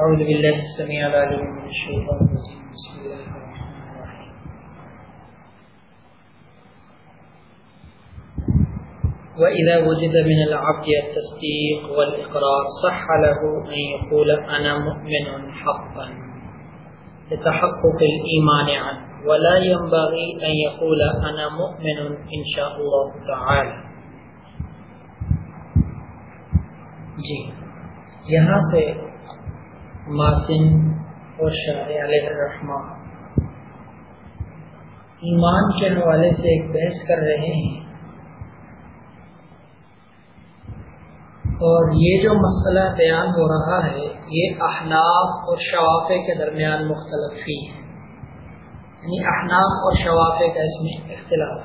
أعوذ بالله السميع العليم من الشيطان الرجيم. بسم الله الرحمن الرحيم. وإذا وجد من العبد التصديق والإقرار، صح له أن يقول أنا مؤمن حقا. لتحقق الإيمان عنه. ولا ينبغي أن يقول أنا مؤمن إن شاء الله تعالى. جی. یہاں سے ماتن اور شاہ علیہ الرحمٰ ایمان کے حوالے سے ایک بحث کر رہے ہیں۔ اور یہ جو مسئلہ بیان ہو رہا ہے، یہ احناف اور شوافے کے درمیان مختلف ہی ہے یعنی احناف اور شوافے کا اس میں اختلاف۔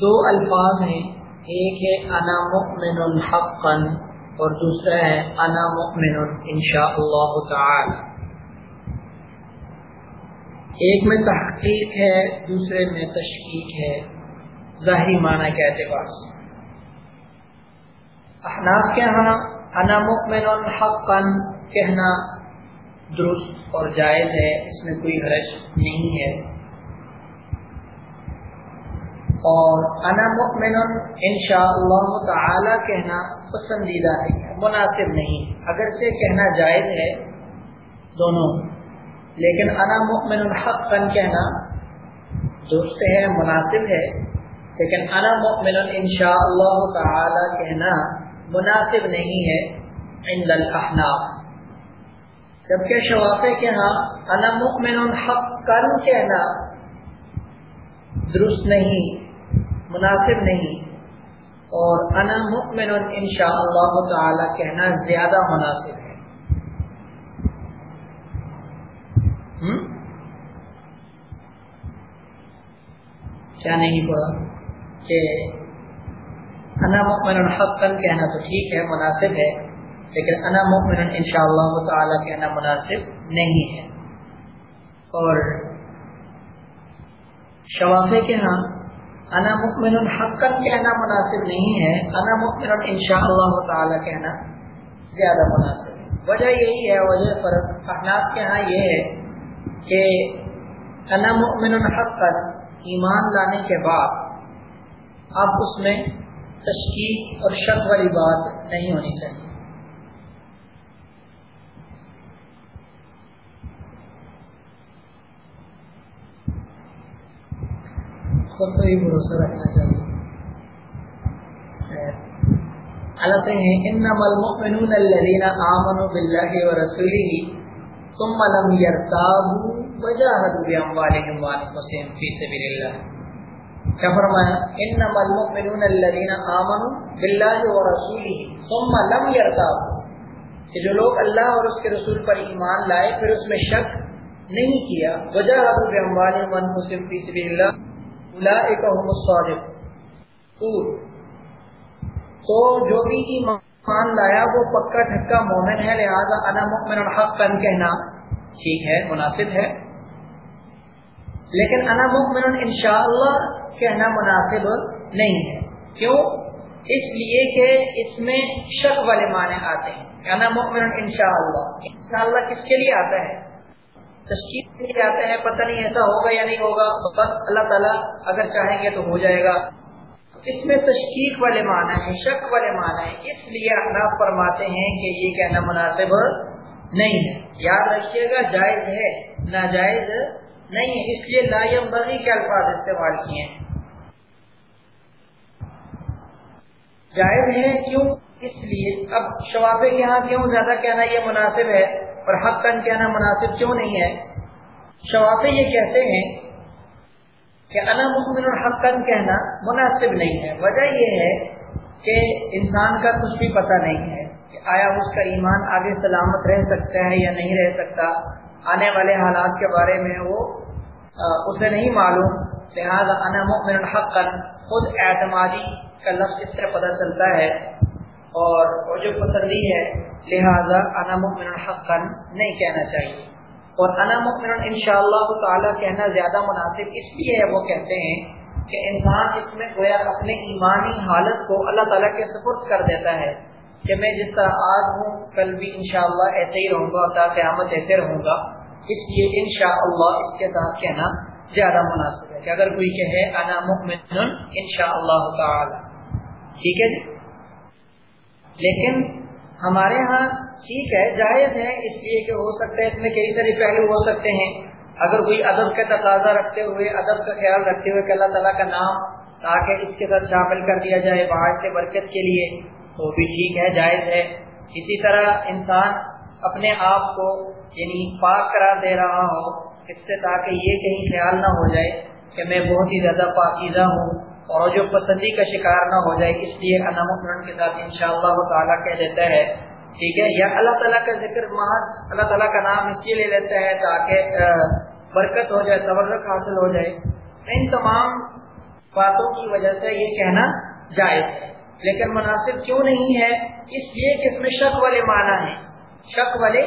دو الفاظ ہیں۔ ایک ہے، انا مؤمن حقا۔ اور دوسرا ہے، انا مؤمن انشاء اللہ تعالی۔ ایک میں تحقیق ہے، دوسرے میں تشکیق ہے۔ ظاہری معنی کے اعتبار سے۔ احناف کے ہاں انا مؤمن حقا کہنا درست اور جائز ہے، اس میں کوئی حرج نہیں ہے۔ اور انا مؤمن انشاء اللہ تعالی کہنا پسندیدہ نہیں ہے، مناسب نہیں۔ اگرچہ کہنا جائز ہے دونوں، لیکن انا مؤمن حقا کہنا درست ہے، مناسب ہے۔ لیکن انا مؤمن انشاء اللہ تعالی کہنا مناسب نہیں ہے عند الاحناف۔ جبکہ شوافے کے ہاں انا مؤمن حقا کہنا درست نہیں، مناسب نہیں۔ اور انا مؤمن ان شاء اللہ تعالی کہنا زیادہ مناسب ہے۔ کیا نہیں پڑا کہ انا مؤمن حقا کہنا تو ٹھیک ہے، مناسب ہے، لیکن انا مؤمن ان شاء اللہ تعالی کہنا مناسب نہیں ہے۔ اور شوافے کے ہاں انا مکمن حقا کہنا مناسب نہیں ہے، انا مکمن ان شاء اللہ تعالی کہنا زیادہ مناسب ہے۔ وجہ یہی ہے، وجہ فرق احناف کے ہاں یہ ہے کہ انا مکمن حقا ایمان لانے کے بعد اب اس میں تشکیل اور شک والی بات نہیں ہونی چاہیے۔ خود پر ہی بھروسہ رکھنا چاہیے۔ اللہ ہیں، انما المؤمنون الذين امنوا بالله ورسوله ثم لم يرتابوا وجاهدوا باموالهم وانفسهم في سبيل الله کیا فرمایا؟ انما المؤمنون الذين امنوا بالله ورسوله ثم لم يرتابوا کہ جو لوگ اللہ اور اس کے رسول پر ایمان لائے، پھر اس میں شک نہیں کیا۔ وجاهدوا باموالهم وانفسهم في سبيل الله تو جو بھی ایمان لایا، وہ پکا ٹھکا مومن ہے، لہذا انا مؤمن الحق کن کہنا ٹھیک ہے، مناسب ہے۔ لیکن انا مؤمن انشاءاللہ کہنا مناسب نہیں ہے۔ کیوں؟ اس لیے کہ اس میں شک والے معنی آتے ہیں۔ انا مؤمن انشاءاللہ۔ انشاءاللہ کس کے لیے آتا ہے؟ تشکیل نہیں جاتے ہیں، پتہ نہیں ایسا ہوگا یا نہیں ہوگا، بس اللہ تعالیٰ اگر چاہیں گے تو ہو جائے گا۔ اس میں تشکیق والے معنی ہیں، شک والے معنی ہیں۔ اس لیے احناف فرماتے ہیں کہ یہ کہنا مناسب نہیں ہے۔ یاد رکھیے گا، جائز ہے، ناجائز نہیں ہے۔ اس لیے لائم بغی کے الفاظ استعمال کیے ہیں۔ جائز ہے، کیوں؟ اس لیے۔ اب شوافے کے ہاں کیوں زیادہ کہنا یہ مناسب ہے اور حق کن کہنا مناسب کیوں نہیں ہے؟ شوافے یہ کہتے ہیں کہ انا مکمن الحق کہنا مناسب نہیں ہے۔ وجہ یہ ہے کہ انسان کا کچھ بھی پتہ نہیں ہے کہ آیا اس کا ایمان آگے سلامت رہ سکتا ہے یا نہیں رہ سکتا۔ آنے والے حالات کے بارے میں وہ اسے نہیں معلوم۔ لہٰذا انا مکمن الحق خود اعتمادی کا لفظ اس سے پتہ چلتا ہے۔ اور جو پسندی ہے، لہذا انا مؤمن حقا نہیں کہنا چاہیے۔ اور انا مؤمن انشاءاللہ تعالی کہنا زیادہ مناسب اس لیے ہے، وہ کہتے ہیں کہ انسان اس میں گویا اپنے ایمانی حالت کو اللہ تعالیٰ کے سپرد کر دیتا ہے کہ میں جس طرح آج ہوں، کل بھی انشاءاللہ ایسے ہی رہوں گا تا قیامت ایسے رہوں گا۔ اس لیے انشاءاللہ اس کے ساتھ کہنا زیادہ مناسب ہے کہ اگر کوئی کہے انا مؤمن انشاءاللہ تعالی۔ ٹھیک ہے جی؟ لیکن ہمارے ہاں ٹھیک ہے، جائز ہے اس لیے کہ ہو سکتا ہے اس میں کئی سارے پہلو ہو سکتے ہیں۔ اگر کوئی ادب کا تقاضا رکھتے ہوئے، ادب کا خیال رکھتے ہوئے کہ اللہ تعالیٰ کا نام تاکہ اس کے ساتھ شامل کر دیا جائے باہر سے برکت کے لیے، تو بھی ٹھیک ہے، جائز ہے۔ اسی طرح انسان اپنے آپ کو یعنی پاک قرار دے رہا ہو، اس سے تاکہ یہ کہیں خیال نہ ہو جائے کہ میں بہت ہی زیادہ پاکیزہ ہوں۔ اور جو پسندی کا شکار نہ ہو جائے، اس لیے انمکرن کے ساتھ انشاءاللہ شاء تعالیٰ کہہ دیتا ہے، ٹھیک ہے؟ یا اللہ تعالیٰ کا ذکر محض اللہ تعالیٰ کا نام اس لیے لے لیتا ہے تاکہ برکت ہو جائے، تبرک حاصل ہو جائے۔ ان تمام باتوں کی وجہ سے یہ کہنا جائز ہے۔ لیکن مناسب کیوں نہیں ہے؟ اس لیے کہ اس میں شک والے معنی ہیں۔ شک والے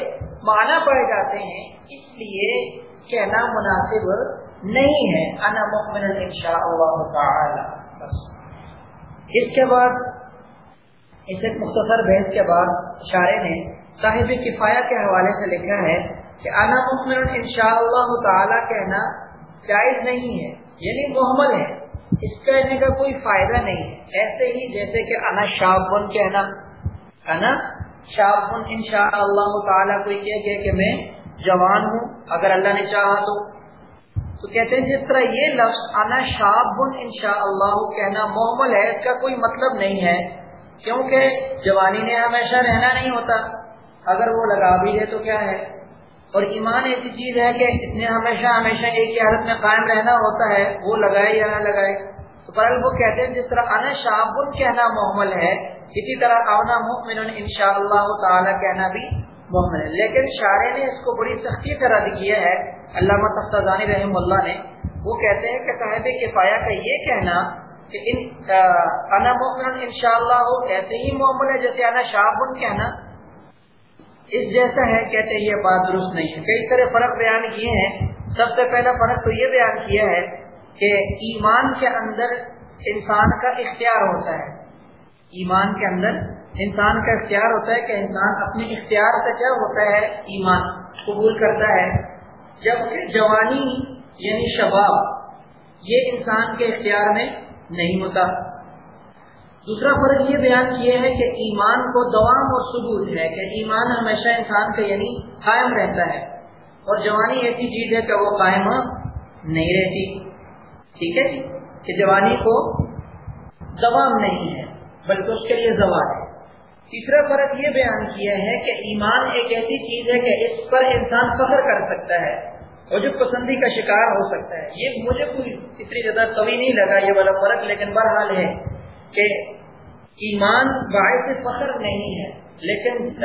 معنی پڑے جاتے ہیں، اس لیے کہنا مناسب نہیں ہے. انا مؤمن انشاء اللہ تعالی. بس. اس کے بعد، اس ایک مختصر بحث کے بعد اشارے نے صاحب کفایہ کے حوالے سے لکھا ہے کہ انا مؤمن انشاء اللہ تعالی کہنا جائز نہیں ہے. یعنی محمل ہے. اس کہنے کا کوئی فائدہ نہیں ہے. ایسے ہی جیسے کہ انا شابن کہنا. انا شابن ان شاء اللہ تعالیٰ کوئی کہ کہ میں جوان ہوں. اگر اللہ نے چاہا تو تو کہتے ہیں جس طرح یہ لفظ انا شابن ان شاء اللہ کہنا محمل ہے، اس کا کوئی مطلب نہیں ہے، کیونکہ جوانی نے ہمیشہ رہنا نہیں ہوتا، اگر وہ لگا بھی دے تو کیا ہے؟ اور ایمان ایسی چیز ہے کہ اس نے ہمیشہ ہمیشہ ایک ہی حالت میں قائم رہنا ہوتا ہے، وہ لگائے یا نہ لگائے۔ تو پر وہ کہتے ہیں جس طرح انا شاب کہنا محمل ہے، اسی طرح اونا مؤمن ان شاء اللہ تعالیٰ کہنا بھی محمل ہے۔ لیکن شاعر نے اس کو بڑی سختی سے رد کیا ہے۔ علامہ تفتانی رحم اللہ نے وہ کہتے ہیں کہ صاحب کفایا کا یہ کہنا کہ ان انا مؤمن ان شاء اللہ ایسے ہی محمل ہے جیسے انا شاب کہنا۔ اس جیسا ہے، کہتے یہ بات درست نہیں ہے۔ کئی سارے فرق بیان کیے ہیں۔ سب سے پہلا فرق تو یہ بیان کیا ہے کہ ایمان کے اندر انسان کا اختیار ہوتا ہے۔ ایمان کے اندر انسان کا اختیار ہوتا ہے کہ انسان اپنے اختیار سے کیا ہوتا ہے؟ ایمان قبول کرتا ہے۔ جبکہ جوانی یعنی شباب، یہ انسان کے اختیار میں نہیں ہوتا۔ دوسرا فرق یہ بیان کیا ہے کہ ایمان کو دوام اور ثبوت ہے کہ ایمان ہمیشہ انسان کا یعنی قائم رہتا ہے۔ اور جوانی ایسی چیز ہے کہ وہ قائم نہیں رہتی۔ ٹھیک ہے جی؟ کہ جوانی کو دوام نہیں ہے، بلکہ اس کے لیے زوال ہے۔ تیسرا فرق یہ بیان کیا ہے کہ ایمان ایک ایسی چیز ہے کہ اس پر انسان فخر کر سکتا ہے اور جو پسندی کا شکار ہو سکتا ہے۔ یہ مجھے کوئی اتنی زیادہ کبھی نہیں لگا، یہ والا فرق، لیکن بہرحال ہے کہ ایمان باعث فخر نہیں ہے۔ لیکن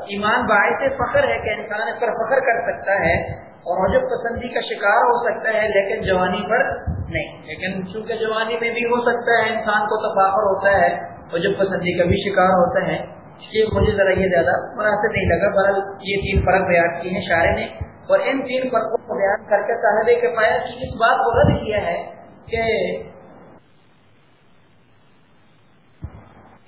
ایمان باعث فخر ہے کہ انسان اس پر فخر کر سکتا ہے اور جو پسندی کا شکار ہو سکتا ہے، لیکن جوانی پر نہیں۔ لیکن چونکہ جوانی میں بھی ہو سکتا ہے، انسان کو تفاخر ہوتا ہے اور جو پسندی کا بھی شکار ہوتا ہے اس لیے مجھے ذرا یہ زیادہ مناسب نہیں لگا برل یہ تین فرق بیان کیے ہیں شاعر نے، اور ان تین فرقوں کو بیان کر کے صاحب کے پایا کہ اس بات کو رد کیا ہے کہ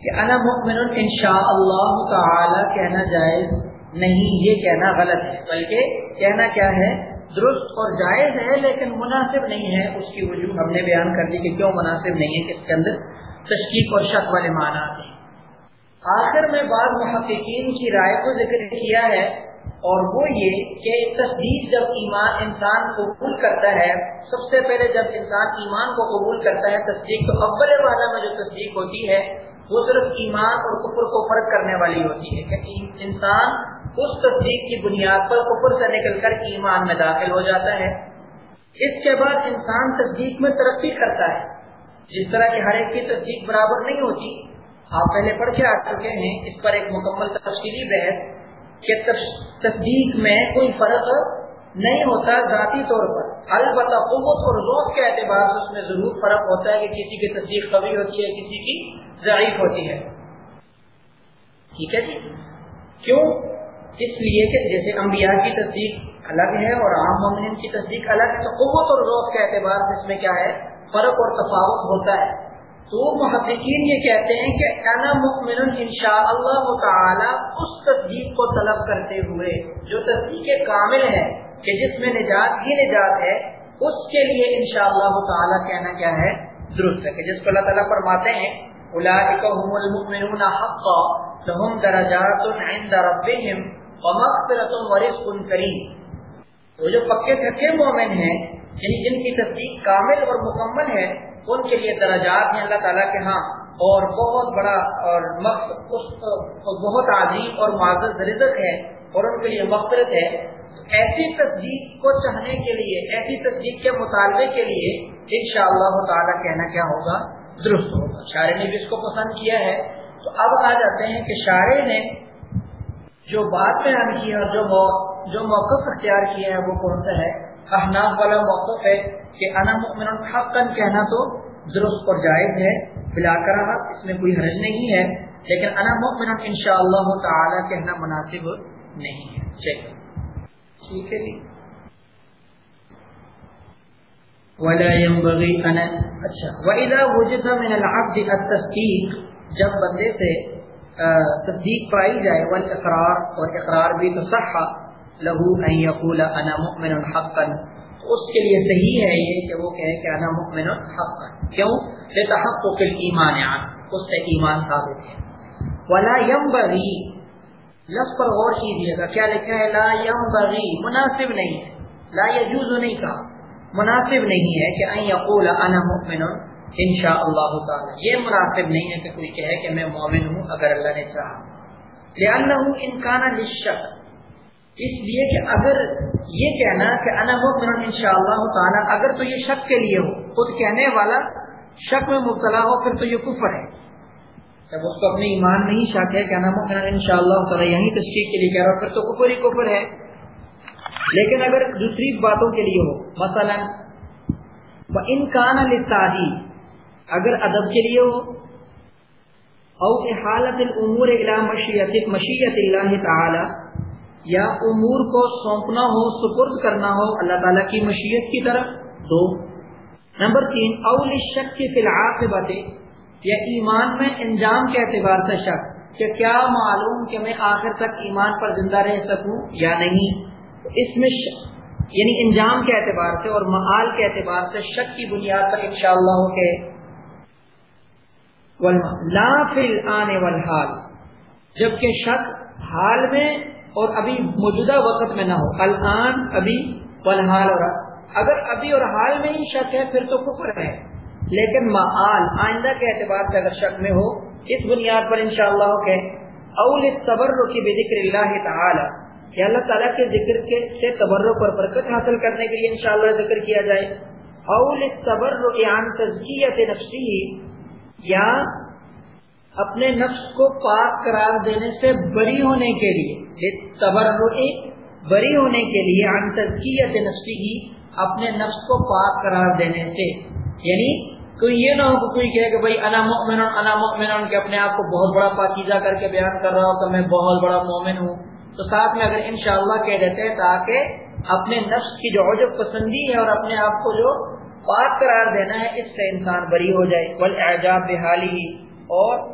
کہ انا مؤمن ان شاء اللہ تعالی کہنا جائز نہیں، یہ کہنا غلط ہے، بلکہ کہنا کیا ہے، درست اور جائز ہے، لیکن مناسب نہیں ہے، اس کی وجوہ ہم نے بیان کر دی کہ کیوں مناسب نہیں ہے کہ اس کے اندر تشکیق اور شک والے معنی آتے ہیں آخر میں بعض محققین کی رائے کو ذکر کیا ہے اور وہ یہ کہ تصدیق جب ایمان انسان قبول کرتا ہے، سب سے پہلے جب انسان ایمان کو قبول کرتا ہے، تصدیق تو اول والا میں جو تصدیق ہوتی ہے، وہ صرف ایمان اور کفر کو فرق کرنے والی ہوتی ہے کہ انسان اس تصدیق کی بنیاد پر کفر سے نکل کر ایمان میں داخل ہو جاتا ہے۔ اس کے بعد انسان تصدیق میں ترقی کرتا ہے۔ جس طرح کہ ہر ایک کی تصدیق برابر نہیں ہوتی، آپ پہلے پڑھ کے آ چکے ہیں، اس پر ایک مکمل تفصیلی بحث کہ تصدیق میں کوئی فرق نہیں ہوتا ذاتی طور پر۔ البتہ قوت اور ذوق کے اعتبار سے اس میں ضرور فرق ہوتا ہے کہ کسی کی تصدیق کبھی ہوتی ہے، کسی کی ضعیف ہوتی ہے۔ ٹھیک ہے جی؟ کیوں؟ اس لیے کہ جیسے انبیاء کی تصدیق الگ ہے اور عام مومن کی تصدیق الگ ہے، تو قوت اور روح کے اعتبار سے اس میں کیا ہے؟ فرق اور تفاوت ہوتا ہے۔ تو محققین یہ کہتے ہیں کہ انا مؤمن انشاء اللہ تعالی اس تصدیق کو طلب کرتے ہوئے، جو تصدیق کامل ہے کہ جس میں نجات ہی نجات ہے، اس کے لیے انشاء اللہ تعالی کہنا کیا ہے؟ درست ہے کہ جس کو اللہ تعالیٰ فرماتے ہیں هم المؤمنون حقا، لهم درجات عند ربهم ومغفرة ورزق کریم۔ وہ جو پکے تھکے مومن ہیں یعنی جن کی تصدیق کامل اور مکمل ہے، ان کے لیے درجات ہیں اللہ تعالیٰ کے ہاں۔ اور بہت بڑا اور بہت عظیم اور معذر رزق ہے اور ان کے لیے مغفرت ہے۔ ایسی تصدیق کو چاہنے کے لیے، ایسی تصدیق کے مطالبے کے لیے ان شاء اللہ تعالیٰ کہنا کیا ہوگا؟ درست ہوگا۔ شاعر نے بھی اس کو پسند کیا ہے۔ تو اب آ جاتے ہیں کہ شاعر نے جو بات بیان کی ہے اور جو موقف اختیار کیا ہے وہ کون سا ہے؟ احناف والا موقف ہے کہ انا مؤمن حقن کہنا تو درست اور جائز ہے، بلا کر اس میں کوئی حرج نہیں ہے، لیکن انا مؤمن ان شاء اللہ تعالی کہنا مناسب نہیں ہے۔ چلیے۔ ٹھیک ہے جی۔ ولا ينبغي ان اچھا۔ واذا وجد من العبد التصديق، جب بندے سے تصدیق پائی جائے والاقرار اور اقرار بھی تو صح له ان يقول انا مؤمن حقا. اس کے لیے صحیح ہے یہ کہ وہ کہے کہ انا مؤمن حقا. کیوں؟ لتحقق الايمان اس سے ایمان ثابت ہے. ولا ينبغي. لفظ پر غور کیجیے گا. کیا لکھا ہے؟ لا ينبغي. مناسب نہیں ہے. لا يجوز نہیں کہا. مناسب نہیں ہے کہ ان یقول انا مؤمن ان شاء اللہ تعالی. یہ مناسب نہیں ہے کہ کوئی کہے کہ میں مومن ہوں اگر اللہ نے چاہا. لانه ان كان للشک اس لیے کہ اگر یہ کہنا کہ انا مؤمن ان شاء اللہ تعالی، اگر تو یہ شک کے لیے ہو، خود کہنے والا شک میں مبتلا ہو، پھر تو یہ کفر ہے۔ جب اس کو اپنے ایمان نہیں شک ہے کہ انا مؤمن ان شاء اللہ تعالی، یہی تشکیل کے لیے کہہ رہا ہو پھر تو کفر ہی کفر ہے۔ لیکن اگر دوسری باتوں کے لیے ہو، مثلا انکان لتادی اگر ادب کے لیے ہو، او احالت الامور الى مشیت مشیت اللہ تعالی یا امور کو سونپنا ہو، سپرد کرنا ہو، اللہ تعالیٰ کی مشیت کی طرف۔ دو، نمبر تین، اول شک کی فی العاقبت، یا ایمان میں انجام کے اعتبار سے شک، کہ کیا معلوم کہ میں آخر تک ایمان پر زندہ رہ سکوں یا نہیں۔ اس میں ش... یعنی انجام کے اعتبار سے اور محال کے اعتبار سے شک کی بنیاد پر انشاءاللہ ہو کے لا فل آنے والحال، جبکہ شک حال میں اور ابھی موجودہ وقت میں نہ ہو۔ الان، ابھی والحال اور اگر ابھی اور حال میں ہی شک ہے، پھر تو کفر ہے۔ لیکن معال آئندہ کے اعتبار سے اگر شک میں ہو، اس بنیاد پر انشاءاللہ ہو کہ اول صبر کی بے ذکر اللہ تعالی، کہ اللہ تعالیٰ کے ذکر کے سے تبرک اور برکت حاصل کرنے کے لیے انشاءاللہ ذکر کیا جائے۔ اول تبرک عن تزکیت نفسی یا اپنے نفس کو پاک قرار دینے سے بری ہونے کے لیے تبرک بری ہونے کے لیے، عن تزکیت نفسی ہی اپنے نفس کو پاک قرار دینے سے۔ یعنی کوئی یہ نہ ہو کہ کوئی کہے کہ بھائی، انا مؤمن انا مؤمن، کہ اپنے آپ کو بہت بڑا پاکیزہ کر کے بیان کر رہا ہوں کہ میں بہت بڑا مومن ہوں۔ تو ساتھ میں اگر انشاءاللہ کہہ دیتے ہیں تاکہ اپنے نفس کی جو عجب پسندی ہے اور اپنے آپ کو جو پاک قرار دینا ہے، اس سے انسان بری ہو جائے۔ بل اعجاب بحالی ہی اور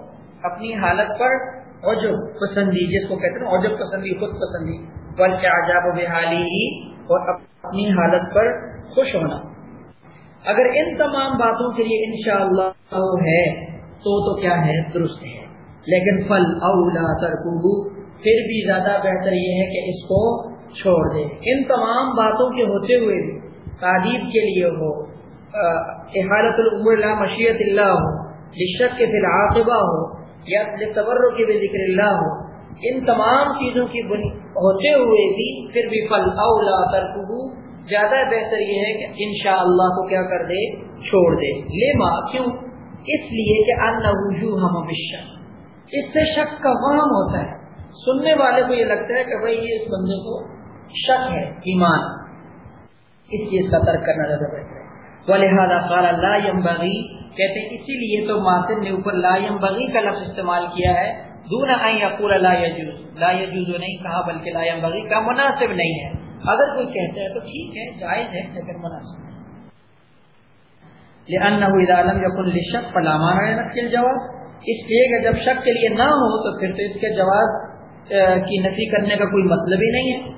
اپنی حالت پر عجب پسندی، جس کو کہتے ہیں عجب پسندی، خود پسندی۔ بل اعجاب بحالی ہی اور اپنی حالت پر خوش ہونا۔ اگر ان تمام باتوں کے لیے انشاءاللہ ہے، تو تو کیا ہے؟ درست ہے۔ لیکن فل اولا ترکو پھر بھی زیادہ بہتر یہ ہے کہ اس کو چھوڑ دے۔ ان تمام باتوں کے ہوتے ہوئے بھی، تعدیب کے لیے ہو احالت اللہ مشیت اللہ ہو، لشک کے العاقبہ ہو یا تبر کے بھی ذکر اللہ ہو، ان تمام چیزوں کی ہوتے ہوئے بھی پھر بھی فل اولا ترکو زیادہ بہتر یہ ہے کہ انشاء اللہ کو کیا کر دے، چھوڑ دے۔ لے ماں، کیوں؟ اس لیے کہ ان ہم اس سے شک کا وہم ہوتا ہے۔ سننے والے کو یہ لگتا ہے کہ بھائی یہ اس بندے کو شک ہے، ایمان۔ اس چیز کا ترک کرنا زیادہ بہتر ہے لہٰذا قال لا ينبغي، کہتے ہیں، اسی لیے تو ماسر نے اوپر لا ينبغي کا لفظ استعمال کیا ہے، دون ان يقول لا يجوز. لا يجوز نہیں کہا، بلکہ لا ينبغي کا مناسب نہیں ہے۔ اگر کوئی کہتا ہے تو ٹھیک ہے، جائز ہے، لیکن مناسب لأنه اذا لم يكن للشك فلا معنى لنفي الجواز۔ اس لیے کہ جب شک کے لیے نہ ہو، تو پھر تو اس کے جواز کی نفی کرنے کا کوئی مطلب ہی نہیں ہے۔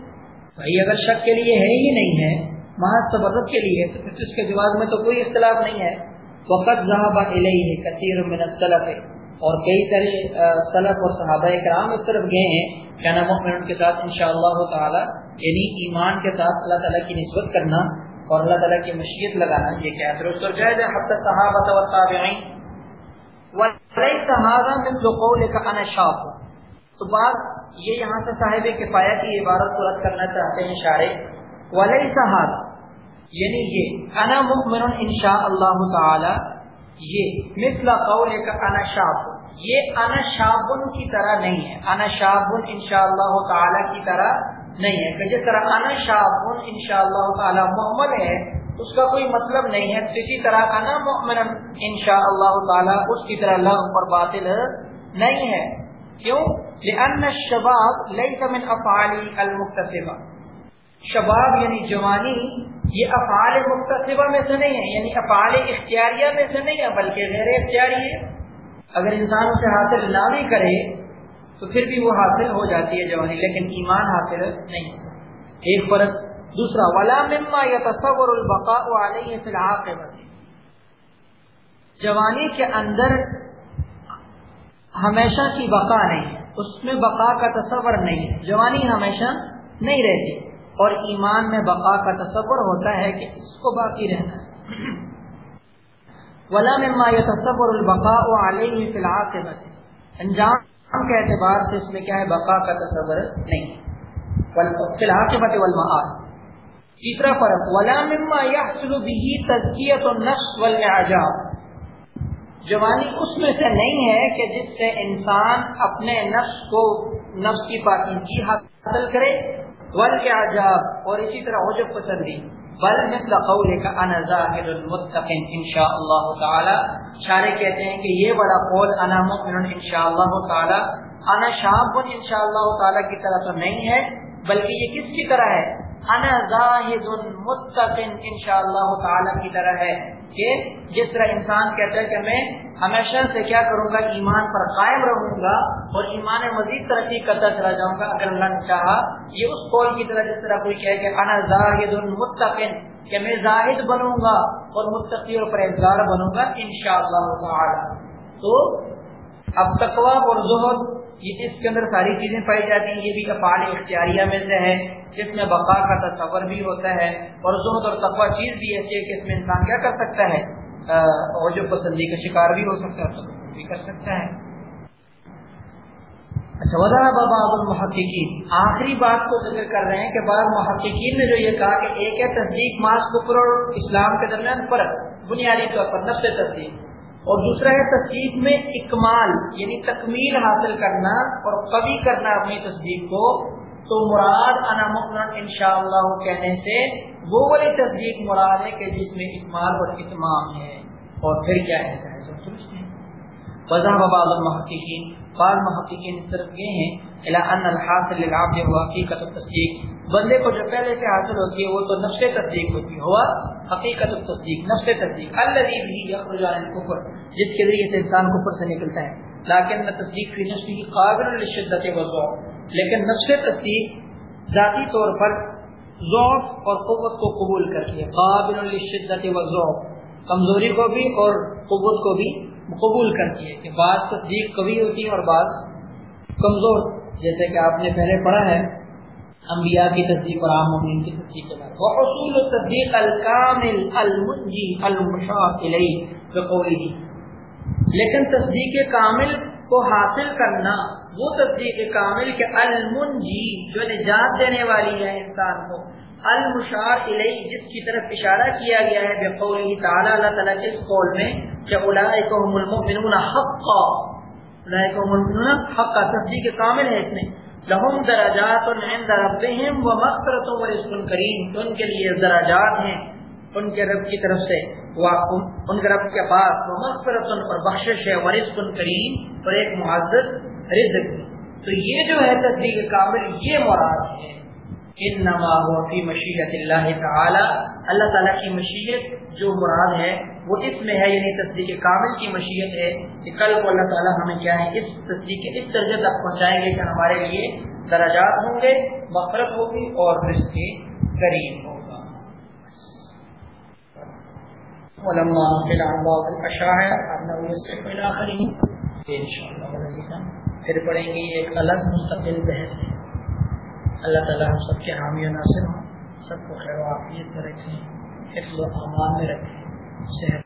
بھائی، اگر شک کے لیے ہے ہی نہیں ہے محض تبرک کے لیے، تو پھر اس کے جواز میں تو کوئی اختلاف نہیں ہے۔ وقت ذهب الیہ کثیر من السلف۔ اور کئی سارے سلف اور صحابہ کرام اس طرف گئے ہیں۔ کہنا مؤمن کے ساتھ انشاءاللہ تعالی یعنی ایمان کے ساتھ اللہ تعالی کی نسبت کرنا اور اللہ تعالیٰ کی مشیت لگانا، یہ کیا درست اور جائز ہے؟ حتی صحابت و تابعین تو بات یہ یہاں سے صاحب کفایہ کی عبارت کو رد کرنا چاہتے ہیں شارع وَلَيْسَ هَذَا۔ یعنی یہ، انا مؤمن انشاء اللہ تعالی، یہ، مثل قولك انا شاب یہ انا شابن کی طرح نہیں ہے. انا شابن انشاء اللہ تعالی کی طرح نہیں ہے. کہ جس طرح انا شاہ ان شاء اللہ تعالی محمد ہے، اس کا کوئی مطلب نہیں ہے. کسی طرح انا محمد ان شاء اللہ تعالی، اس کی طرح اللہ پر باطل نہیں ہے. کیوں؟ لأن الشباب ليس من افعال المكتسبہ شباب یعنی جوانی، یہ افعال مکتسبہ میں سے نہیں ہے یعنی افعال اختیاریہ میں سے نہیں ہے، بلکہ غیر اختیاری ہے۔ اگر انسان اسے حاصل نہ بھی کرے، تو پھر بھی وہ حاصل ہو جاتی ہے جوانی، لیکن ایمان حاصل نہیں ایک فرق دوسرا، ولا مما يتصور البقاء عليه في العاقبه جوانی کے اندر ہمیشہ کی بقا نہیں، اس میں بقا کا تصور نہیں ہے جوانی ہمیشہ نہیں رہتی۔ اور ایمان میں بقا کا تصور ہوتا ہے کہ اس کو باقی رہنا ہے۔ ولا مما يتصور البقاء عليه في العاقبه انجام کے اعتبار سے اس میں کیا ہے؟ بقا کا تصور نہیں۔ فی الحال والمعاد تیسرا فرق، ولا مما يحصل به تزکیت النفس والاعجاب جوانی اس میں سے نہیں ہے کہ جس سے انسان اپنے نفس کو، نفس کی پاکیزگی حاصل کرے۔ ول کے عجاب اور اسی طرح عجب پسندی بل مثل قولك انا زاهد متقن ان شاء الله تعالی۔ شارع کہتے ہیں کہ یہ بڑا قول انا مؤمن ان شاء الله تعالی۔ انا شاب ان شاء الله تعالی کی طرح تو نہیں ہے، بلکہ یہ کس کی طرح ہے؟ انا زاہد متقن ان شاء الله تعالی کی طرح ہے کہ جس طرح انسان کہتا ہے کہ میں ہمیشہ سے کیا کروں گا؟ ایمان پر قائم رہوں گا اور ایمان مزید ترقی کرتا چلا جاؤں گا، اگر اللہ نے چاہا۔ یہ اس قول کی طرح جس طرح کوئی کہے کہ انا زاہد متقن، کہ میں زاہد بنوں گا اور متقی اور پرہزگار بنوں گا انشاءاللہ تعالی۔ تو اب تقوا اور زہد یہ اس کے اندر ساری چیزیں پائی جاتی ہیں، یہ بھی افعال اختیاریہ میں سے ہے، جس میں بقا کا تصور بھی ہوتا ہے اور زہد اور تقوا چیز بھی ایسی ہے کہ اس میں انسان کیا کر سکتا ہے؟ اور جو پسندی کا شکار بھی ہو سکتا ہے بھی کر سکتا ہے۔ اچھا وضاح بابا المحققین آخری بات کو ذکر کر رہے ہیں کہ بعض محققین نے جو یہ کہا کہ ایک ہے تصدیق ماس کفر اور اسلام کے درمیان فرق، بنیادی طور پر نفس تصدیق۔ اور دوسرا ہے تصدیق میں اکمال یعنی تکمیل حاصل کرنا اور قوی کرنا اپنی تصدیق کو۔ تو مراد انامن ان شاء اللہ کہنے سے وہ والی تصدیق مراد ہے کہ جس میں اکمال اور اتمام ہے۔ اور پھر کیا ہے؟ وضاح بابا المحقین بعض محققین اس طرف گئے ہیں ان الحاصل للعبد هو حقیقت التصدیق۔ بندے کو جو پہلے سے حاصل ہوتی ہے، وہ تو نفس تصدیق ہوتی ہے، ہوا حقیقت التصدیق، نفس تصدیق۔ الذي به يخرج عن الكفر جس کے ذریعے سے انسان کفر سے نکلتا ہے۔ لیکن تصدیق فی نفسه قابل للشدت والضعف۔ لیکن نفس تصدیق ذاتی طور پر ضعف اور قوت کو قبول کرتی ہے۔ قابل للشدت والضعف۔ کمزوری کو بھی اور قوت کو بھی قبول کرتی ہے کہ بعض تصدیق کبھی ہوتی ہے اور بعض کمزور جیسے کہ آپ نے پہلے پڑھا ہے، انبیاء کی تصدیق اور عام ممین کی تصدیق کے بعد۔ وہ اصول تصدیق الکامل المنجی المشاق الیہ لیکن تصدیق کامل کو حاصل کرنا، وہ تصدیق کامل کے المنجی جو نجات دینے والی ہے انسان کو المشار علیہ جس کی طرف اشارہ کیا گیا ہے بقوله تعالی اللہ تعالی کے اس قول میں۔ کہ هم المؤمنون حقا اولئک هم المؤمنون حقا تصدیق کامل ہے اس میں۔ لهم درجات عند ربهم ومغفرۃ ورزق کریم۔ ان کے لیے درجات ہیں ان کے رب کی طرف سے۔ ان کے رب کے پاس ومغفرۃ اور بخشش ہے ورزق کریم اور ایک معزز رزق۔ تو یہ جو ہے تصدیق کامل، یہ مراد ہے۔ انما هو فی مشیت اللہ تعالی۔ اللہ تعالی کی مشیت جو مراد ہے وہ اس میں ہے یعنی تصدیق کامل کی مشیت ہے کہ کل کو اللہ تعالیٰ ہمیں کیا ہے، اس تصدیق، اس درجے تک پہنچائیں گے کہ ہمارے لیے درجات ہوں گے مفرت ہوگی اور رزق کریم ہوگا۔ علماء پھر پڑھیں گے ایک الگ مستقل بحث ہے۔ اللہ تعالیٰ ہم سب کے حامی و ناصر ہوں۔ سب کو خیر و عافیت سے رکھیں۔ حفظ و امان میں رکھیں۔ صحت